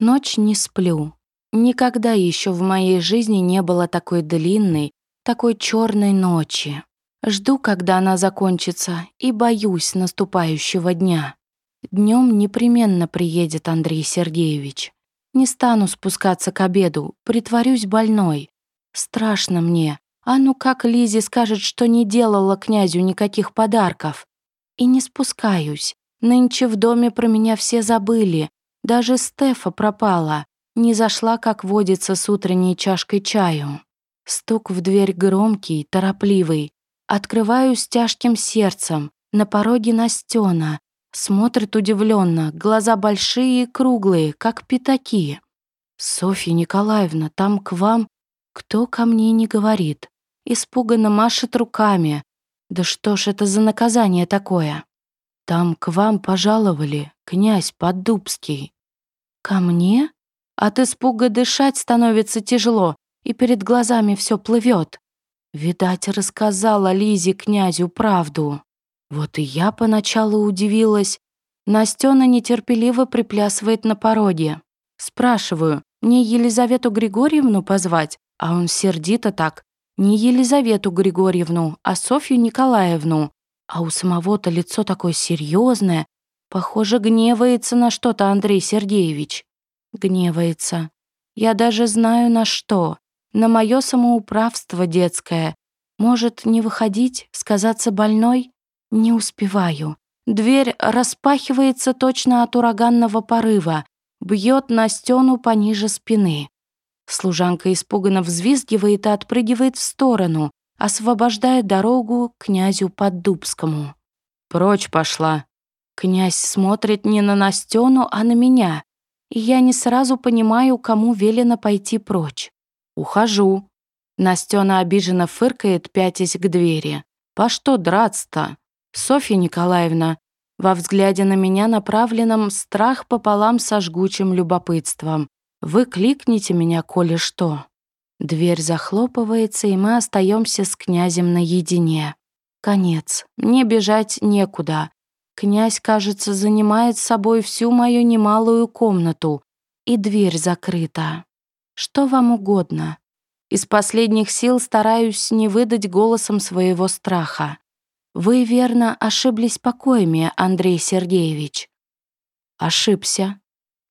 Ночь не сплю. Никогда еще в моей жизни не было такой длинной, такой черной ночи. Жду, когда она закончится, и боюсь наступающего дня. Днем непременно приедет Андрей Сергеевич. Не стану спускаться к обеду, притворюсь больной. Страшно мне. А ну как Лизе скажет, что не делала князю никаких подарков? И не спускаюсь. Нынче в доме про меня все забыли, даже Стефа пропала, не зашла, как водится, с утренней чашкой чаю. Стук в дверь громкий, торопливый. Открываю с тяжким сердцем. На пороге Настена. Смотрит удивленно, глаза большие и круглые, как пятаки. «Софья Николаевна, там к вам...» Кто ко мне не говорит? Испуганно машет руками. Да что ж это за наказание такое? Там к вам пожаловали, князь Поддубский. «Ко мне?» От испуга дышать становится тяжело, и перед глазами все плывет. Видать, рассказала Лизе князю правду. Вот и я поначалу удивилась. Настена нетерпеливо приплясывает на пороге. Спрашиваю, мне Елизавету Григорьевну позвать? А он сердито так. Не Елизавету Григорьевну, а Софью Николаевну. А у самого-то лицо такое серьезное, Похоже, гневается на что-то Андрей Сергеевич. Гневается. Я даже знаю на что. На мое самоуправство детское. Может, не выходить, сказаться больной? Не успеваю. Дверь распахивается точно от ураганного порыва, бьет на стену пониже спины. Служанка испуганно взвизгивает и отпрыгивает в сторону, освобождая дорогу князю Поддубскому. «Прочь пошла», Князь смотрит не на Настену, а на меня, и я не сразу понимаю, кому велено пойти прочь. Ухожу. Настена обиженно фыркает, пятясь к двери. «По что драться-то? Софья Николаевна?» Во взгляде на меня направленном страх пополам со жгучим любопытством. «Вы кликните меня, коли что». Дверь захлопывается, и мы остаемся с князем наедине. Конец. Мне бежать некуда. Князь, кажется, занимает собой всю мою немалую комнату, и дверь закрыта. Что вам угодно. Из последних сил стараюсь не выдать голосом своего страха. Вы, верно, ошиблись покоями, Андрей Сергеевич. Ошибся.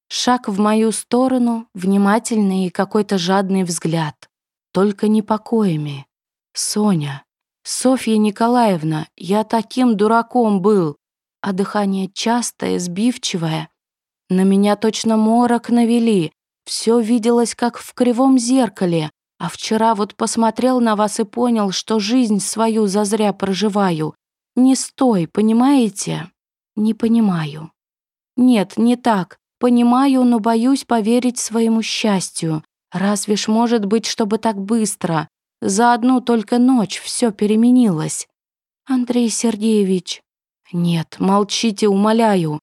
Шаг в мою сторону, внимательный и какой-то жадный взгляд. Только не покоями. Соня, Софья Николаевна, я таким дураком был а дыхание частое, сбивчивое. На меня точно морок навели, все виделось как в кривом зеркале, а вчера вот посмотрел на вас и понял, что жизнь свою зазря проживаю. Не стой, понимаете? Не понимаю. Нет, не так. Понимаю, но боюсь поверить своему счастью. Разве ж может быть, чтобы так быстро? За одну только ночь все переменилось. Андрей Сергеевич, нет, молчите, умоляю.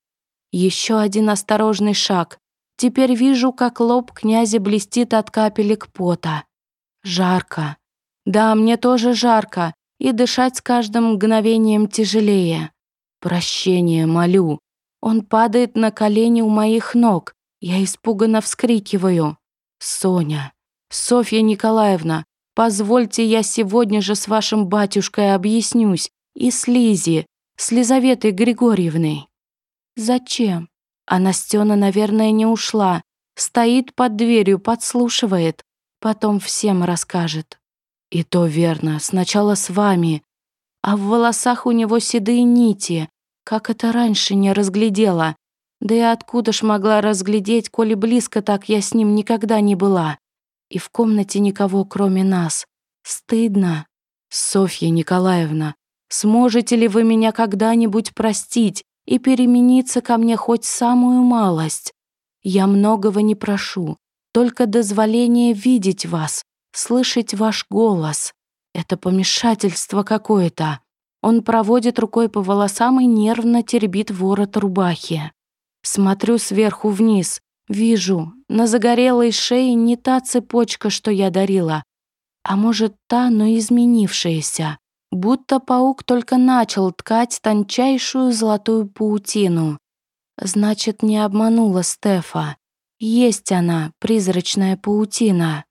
Еще один осторожный шаг. Теперь вижу, как лоб князя блестит от капелек пота. Жарко. Да, мне тоже жарко, и дышать с каждым мгновением тяжелее. Прощение молю. Он падает на колени у моих ног. Я испуганно вскрикиваю. «Соня, Софья Николаевна, позвольте я сегодня же с вашим батюшкой объяснюсь, и с Лизи, с Лизаветой Григорьевной. Зачем? А Настена, наверное, не ушла. Стоит под дверью, подслушивает. Потом всем расскажет. И то верно, сначала с вами. А в волосах у него седые нити. Как это раньше не разглядела? Да и откуда ж могла разглядеть, коли близко так я с ним никогда не была? И в комнате никого, кроме нас. Стыдно. Софья Николаевна, Сможете ли вы меня когда-нибудь простить и перемениться ко мне хоть самую малость? Я многого не прошу, только дозволение видеть вас, слышать ваш голос. Это помешательство какое-то. Он проводит рукой по волосам и нервно теребит ворот рубахи. Смотрю сверху вниз, вижу, на загорелой шее не та цепочка, что я дарила, а может та, но изменившаяся будто паук только начал ткать тончайшую золотую паутину. Значит, не обманула Стефа. Есть она, призрачная паутина.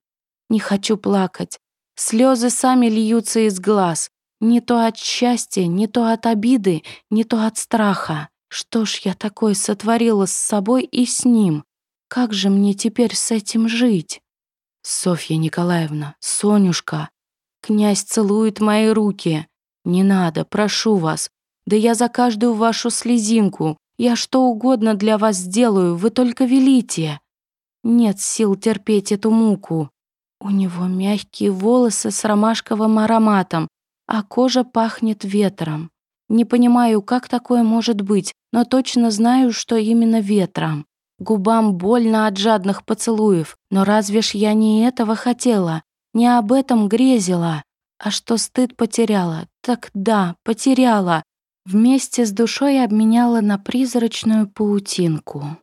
Не хочу плакать. Слезы сами льются из глаз. Не то от счастья, не то от обиды, не то от страха. Что ж я такое сотворила с собой и с ним? Как же мне теперь с этим жить? Софья Николаевна, Сонюшка, князь целует мои руки. Не надо, прошу вас. Да я за каждую вашу слезинку, я что угодно для вас сделаю, вы только велите. Нет сил терпеть эту муку. У него мягкие волосы с ромашковым ароматом, а кожа пахнет ветром. Не понимаю, как такое может быть, но точно знаю, что именно ветром. Губам больно от жадных поцелуев, но разве ж я не этого хотела, не об этом грезила? А что стыд потеряла? Так да, потеряла. Вместе с душой обменяла на призрачную паутинку.